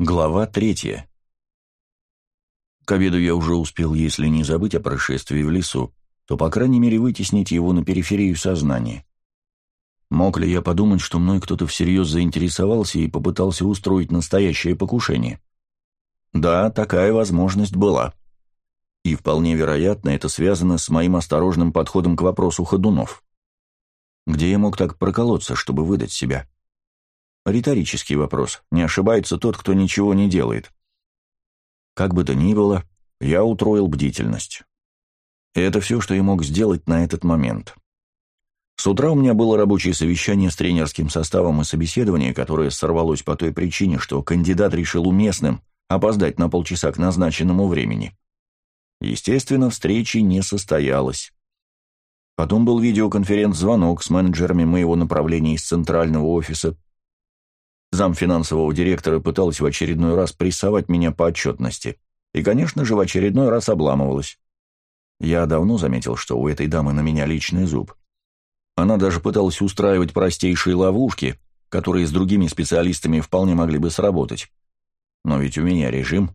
Глава третья. К обеду я уже успел, если не забыть о происшествии в лесу, то, по крайней мере, вытеснить его на периферию сознания. Мог ли я подумать, что мной кто-то всерьез заинтересовался и попытался устроить настоящее покушение? Да, такая возможность была. И вполне вероятно, это связано с моим осторожным подходом к вопросу ходунов. Где я мог так проколоться, чтобы выдать себя? Риторический вопрос. Не ошибается тот, кто ничего не делает. Как бы то ни было, я утроил бдительность. И это все, что я мог сделать на этот момент. С утра у меня было рабочее совещание с тренерским составом и собеседование, которое сорвалось по той причине, что кандидат решил уместным опоздать на полчаса к назначенному времени. Естественно, встречи не состоялось. Потом был видеоконференц-звонок с менеджерами моего направления из центрального офиса, Зам финансового директора пыталась в очередной раз прессовать меня по отчетности. И, конечно же, в очередной раз обламывалась. Я давно заметил, что у этой дамы на меня личный зуб. Она даже пыталась устраивать простейшие ловушки, которые с другими специалистами вполне могли бы сработать. Но ведь у меня режим.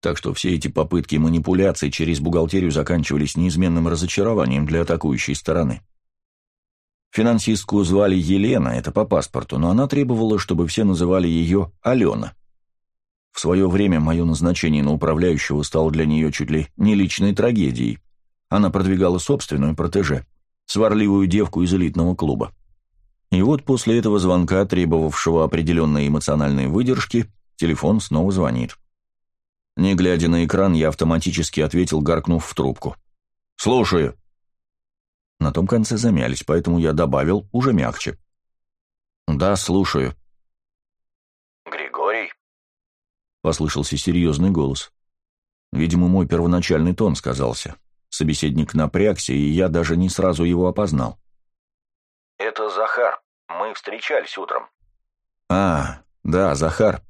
Так что все эти попытки манипуляций через бухгалтерию заканчивались неизменным разочарованием для атакующей стороны. Финансистку звали Елена, это по паспорту, но она требовала, чтобы все называли ее Алена. В свое время мое назначение на управляющего стало для нее чуть ли не личной трагедией. Она продвигала собственную протеже, сварливую девку из элитного клуба. И вот после этого звонка, требовавшего определенной эмоциональной выдержки, телефон снова звонит. Не глядя на экран, я автоматически ответил, гаркнув в трубку. «Слушаю». На том конце замялись, поэтому я добавил уже мягче. «Да, слушаю». «Григорий?» — послышался серьезный голос. Видимо, мой первоначальный тон сказался. Собеседник напрягся, и я даже не сразу его опознал. «Это Захар. Мы встречались утром». «А, да, Захар».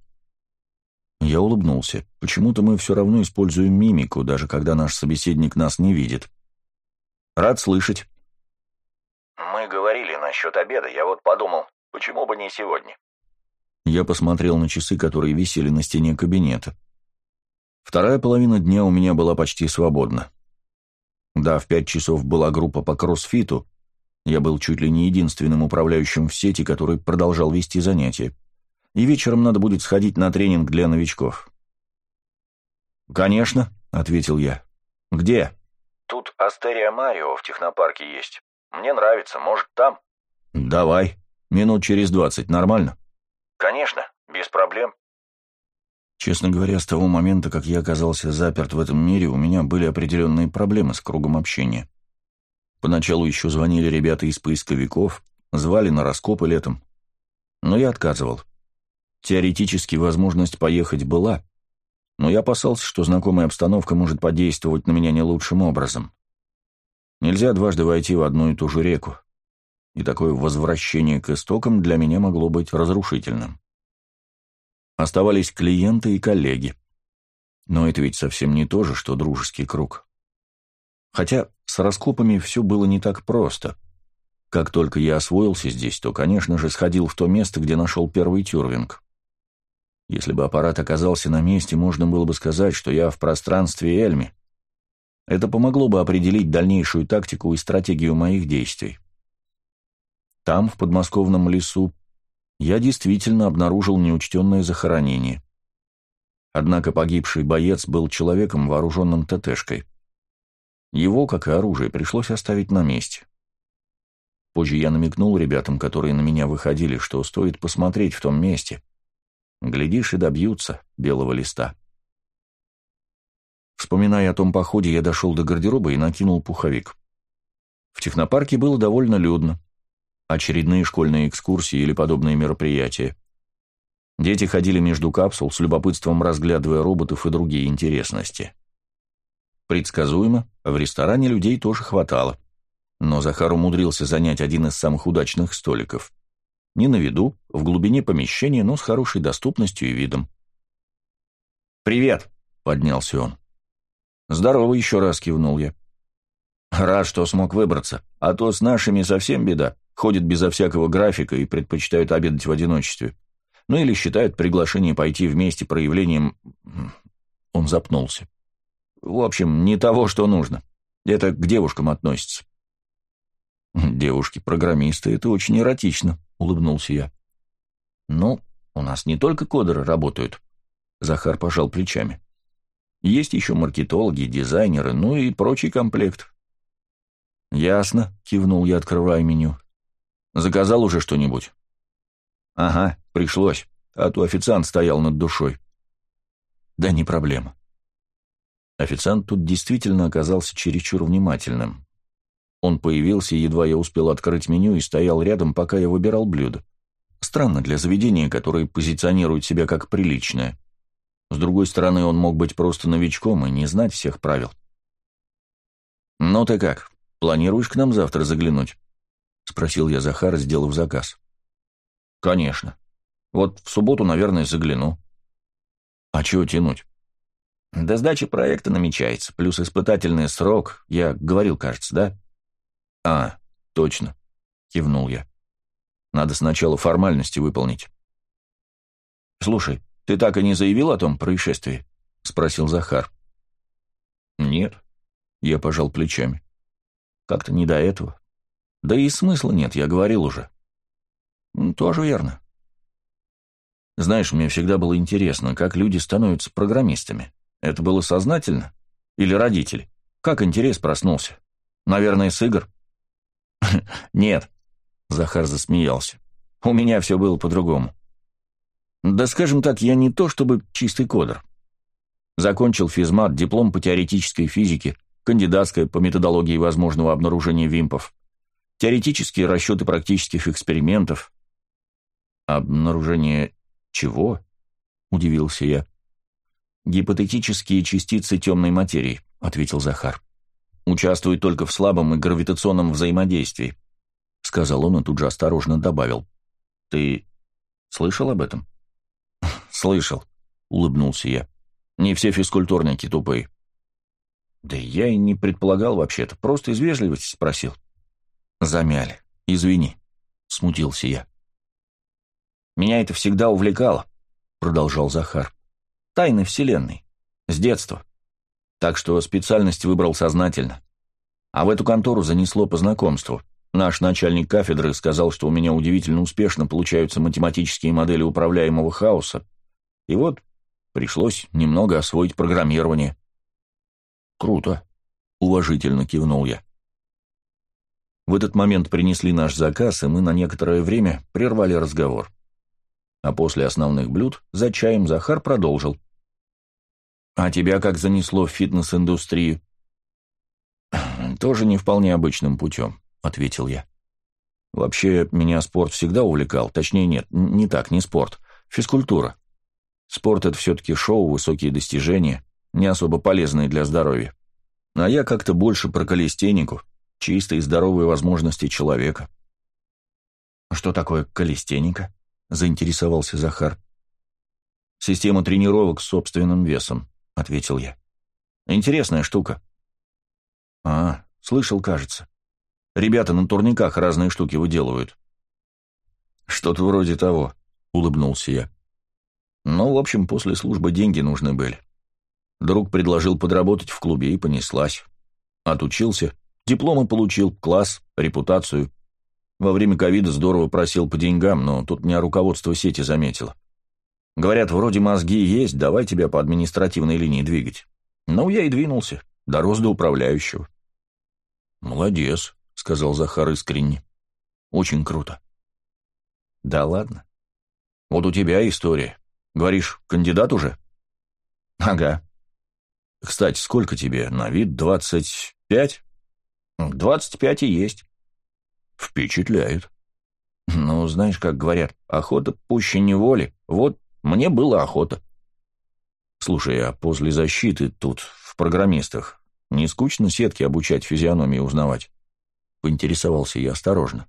Я улыбнулся. Почему-то мы все равно используем мимику, даже когда наш собеседник нас не видит. «Рад слышать». Мы говорили насчет обеда, я вот подумал, почему бы не сегодня. Я посмотрел на часы, которые висели на стене кабинета. Вторая половина дня у меня была почти свободна. Да, в пять часов была группа по кроссфиту. Я был чуть ли не единственным управляющим в сети, который продолжал вести занятия. И вечером надо будет сходить на тренинг для новичков. «Конечно», — ответил я. «Где?» «Тут Астерия Марио в технопарке есть. Мне нравится, может, там?» «Давай. Минут через двадцать. Нормально?» «Конечно, без проблем». Честно говоря, с того момента, как я оказался заперт в этом мире, у меня были определенные проблемы с кругом общения. Поначалу еще звонили ребята из поисковиков, звали на раскопы летом. Но я отказывал. Теоретически возможность поехать была, но я опасался, что знакомая обстановка может подействовать на меня не лучшим образом. Нельзя дважды войти в одну и ту же реку. И такое возвращение к истокам для меня могло быть разрушительным. Оставались клиенты и коллеги. Но это ведь совсем не то же, что дружеский круг. Хотя с раскопами все было не так просто. Как только я освоился здесь, то, конечно же, сходил в то место, где нашел первый тюрвинг. Если бы аппарат оказался на месте, можно было бы сказать, что я в пространстве Эльми, это помогло бы определить дальнейшую тактику и стратегию моих действий. Там, в подмосковном лесу, я действительно обнаружил неучтенное захоронение. Однако погибший боец был человеком, вооруженным ТТшкой. Его, как и оружие, пришлось оставить на месте. Позже я намекнул ребятам, которые на меня выходили, что стоит посмотреть в том месте. Глядишь, и добьются белого листа. Вспоминая о том походе, я дошел до гардероба и накинул пуховик. В технопарке было довольно людно. Очередные школьные экскурсии или подобные мероприятия. Дети ходили между капсул, с любопытством разглядывая роботов и другие интересности. Предсказуемо, в ресторане людей тоже хватало. Но Захар умудрился занять один из самых удачных столиков. Не на виду, в глубине помещения, но с хорошей доступностью и видом. «Привет!» — поднялся он. «Здорово еще раз», — кивнул я. «Рад, что смог выбраться, а то с нашими совсем беда. Ходят безо всякого графика и предпочитают обедать в одиночестве. Ну или считают приглашение пойти вместе проявлением... Он запнулся. В общем, не того, что нужно. Это к девушкам относится. «Девушки-программисты — это очень эротично», — улыбнулся я. «Ну, у нас не только кодеры работают», — Захар пожал плечами. «Есть еще маркетологи, дизайнеры, ну и прочий комплект». «Ясно», — кивнул я, открывая меню. «Заказал уже что-нибудь?» «Ага, пришлось, а то официант стоял над душой». «Да не проблема». Официант тут действительно оказался чересчур внимательным. Он появился, едва я успел открыть меню и стоял рядом, пока я выбирал блюдо. Странно для заведения, которое позиционирует себя как приличное. С другой стороны, он мог быть просто новичком и не знать всех правил. «Ну ты как, планируешь к нам завтра заглянуть?» — спросил я Захара, сделав заказ. «Конечно. Вот в субботу, наверное, загляну». «А чего тянуть?» «До сдачи проекта намечается, плюс испытательный срок, я говорил, кажется, да?» «А, точно», — кивнул я. «Надо сначала формальности выполнить». «Слушай, ты так и не заявил о том происшествии?» — спросил Захар. «Нет», — я пожал плечами. «Как-то не до этого. Да и смысла нет, я говорил уже». «Тоже верно». Знаешь, мне всегда было интересно, как люди становятся программистами. Это было сознательно? Или родители? Как интерес проснулся? Наверное, с игр? «Нет», — Захар засмеялся. «У меня все было по-другому. Да скажем так, я не то чтобы чистый кодер. Закончил физмат, диплом по теоретической физике, кандидатская по методологии возможного обнаружения вимпов, теоретические расчеты практических экспериментов. Обнаружение чего? Удивился я. Гипотетические частицы темной материи, ответил Захар. Участвует только в слабом и гравитационном взаимодействии», — сказал он и тут же осторожно добавил. «Ты слышал об этом?» «Слышал», — улыбнулся я. «Не все физкультурники тупые». «Да я и не предполагал вообще-то, просто из вежливости спросил». «Замяли. Извини», — смутился я. «Меня это всегда увлекало», — продолжал Захар. «Тайны Вселенной. С детства. Так что специальность выбрал сознательно. А в эту контору занесло по знакомству. Наш начальник кафедры сказал, что у меня удивительно успешно получаются математические модели управляемого хаоса. И вот пришлось немного освоить программирование. «Круто», — уважительно кивнул я. В этот момент принесли наш заказ, и мы на некоторое время прервали разговор. А после основных блюд за чаем Захар продолжил. «А тебя как занесло в фитнес-индустрию?» «Тоже не вполне обычным путем», — ответил я. «Вообще, меня спорт всегда увлекал. Точнее, нет, не так, не спорт. Физкультура. Спорт — это все-таки шоу, высокие достижения, не особо полезные для здоровья. А я как-то больше про калистенику, чистые здоровые возможности человека». «Что такое калистеника?» — заинтересовался Захар. «Система тренировок с собственным весом», — ответил я. «Интересная штука». «А, слышал, кажется. Ребята на турниках разные штуки выделывают». «Что-то вроде того», — улыбнулся я. «Ну, в общем, после службы деньги нужны были. Друг предложил подработать в клубе и понеслась. Отучился, дипломы получил, класс, репутацию. Во время ковида здорово просил по деньгам, но тут меня руководство сети заметило. Говорят, вроде мозги есть, давай тебя по административной линии двигать. Ну, я и двинулся, дорос до управляющего. «Молодец», — сказал Захар искренне. «Очень круто». «Да ладно. Вот у тебя история. Говоришь, кандидат уже?» «Ага. Кстати, сколько тебе? На вид двадцать пять?» «Двадцать пять и есть». «Впечатляет». «Ну, знаешь, как говорят, охота пуще неволи. Вот мне было охота. Слушай, а после защиты тут, в программистах, не скучно сетки обучать физиономии узнавать? Поинтересовался я осторожно.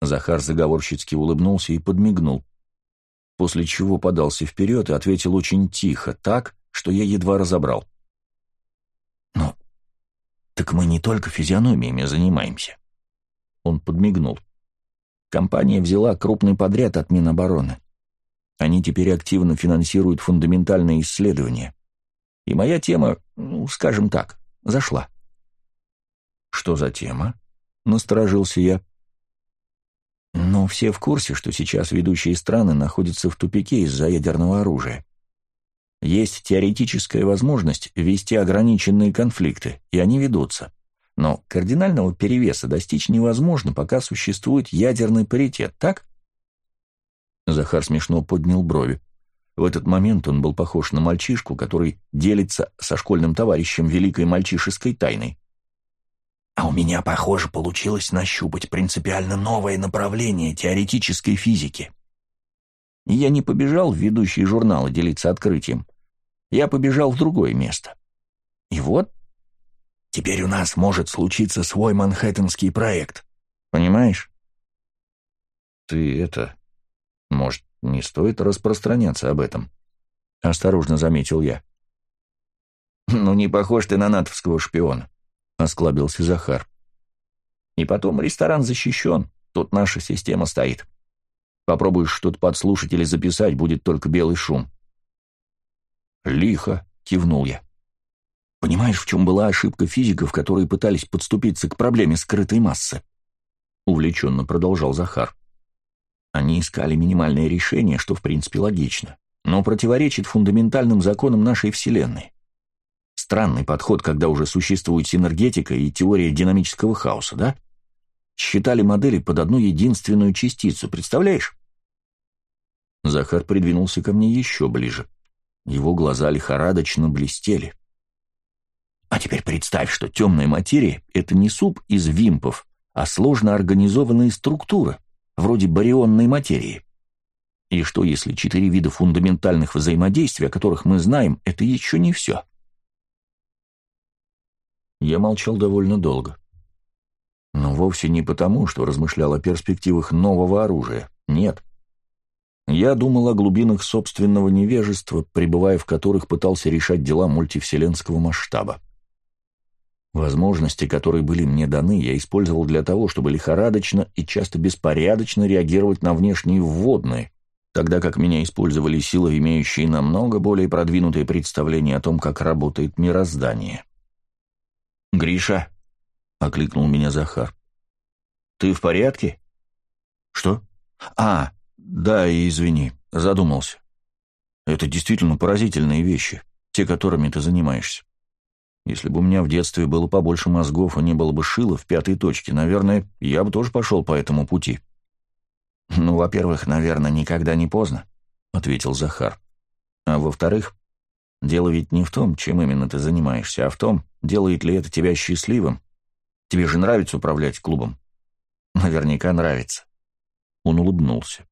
Захар заговорщицки улыбнулся и подмигнул, после чего подался вперед и ответил очень тихо, так, что я едва разобрал. «Ну, так мы не только физиономиями занимаемся». Он подмигнул. Компания взяла крупный подряд от Минобороны Они теперь активно финансируют фундаментальные исследования. И моя тема, ну, скажем так, зашла. «Что за тема?» — насторожился я. «Ну, все в курсе, что сейчас ведущие страны находятся в тупике из-за ядерного оружия. Есть теоретическая возможность вести ограниченные конфликты, и они ведутся. Но кардинального перевеса достичь невозможно, пока существует ядерный паритет, так? Захар смешно поднял брови. В этот момент он был похож на мальчишку, который делится со школьным товарищем великой мальчишеской тайной. А у меня, похоже, получилось нащупать принципиально новое направление теоретической физики. Я не побежал в ведущие журналы делиться открытием я побежал в другое место. И вот, теперь у нас может случиться свой манхэттенский проект. Понимаешь? Ты это... Может, не стоит распространяться об этом? Осторожно заметил я. «Ну, не похож ты на натовского шпиона», — осклабился Захар. «И потом ресторан защищен, тут наша система стоит. Попробуешь что-то подслушать или записать, будет только белый шум. «Лихо», — кивнул я. «Понимаешь, в чем была ошибка физиков, которые пытались подступиться к проблеме скрытой массы?» Увлеченно продолжал Захар. Они искали минимальное решение, что в принципе логично, но противоречит фундаментальным законам нашей Вселенной. Странный подход, когда уже существует синергетика и теория динамического хаоса, да? Считали модели под одну единственную частицу, представляешь? Захар придвинулся ко мне еще ближе. Его глаза лихорадочно блестели. А теперь представь, что темная материя — это не суп из вимпов, а сложно организованная структура, вроде барионной материи. И что, если четыре вида фундаментальных взаимодействий, о которых мы знаем, это еще не все? Я молчал довольно долго. Но вовсе не потому, что размышлял о перспективах нового оружия. Нет. Я думал о глубинах собственного невежества, пребывая в которых пытался решать дела мультивселенского масштаба. Возможности, которые были мне даны, я использовал для того, чтобы лихорадочно и часто беспорядочно реагировать на внешние вводные, тогда как меня использовали силы, имеющие намного более продвинутые представления о том, как работает мироздание. «Гриша», — окликнул меня Захар, — «ты в порядке?» «Что?» «А, «Да, и извини, задумался. Это действительно поразительные вещи, те, которыми ты занимаешься. Если бы у меня в детстве было побольше мозгов и не было бы шила в пятой точке, наверное, я бы тоже пошел по этому пути». «Ну, во-первых, наверное, никогда не поздно», — ответил Захар. «А во-вторых, дело ведь не в том, чем именно ты занимаешься, а в том, делает ли это тебя счастливым. Тебе же нравится управлять клубом?» «Наверняка нравится». Он улыбнулся.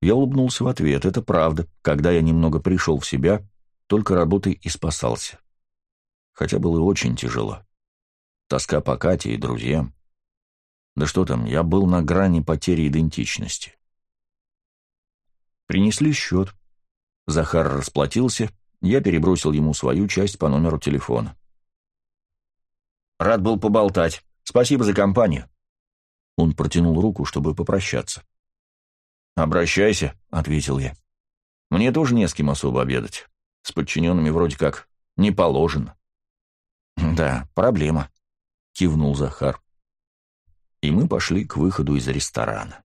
Я улыбнулся в ответ. Это правда. Когда я немного пришел в себя, только работой и спасался. Хотя было очень тяжело. Тоска по Кате и друзьям. Да что там, я был на грани потери идентичности. Принесли счет. Захар расплатился, я перебросил ему свою часть по номеру телефона. «Рад был поболтать. Спасибо за компанию». Он протянул руку, чтобы попрощаться. «Обращайся», — ответил я. «Мне тоже не с кем особо обедать. С подчиненными вроде как не положено». «Да, проблема», — кивнул Захар. И мы пошли к выходу из ресторана.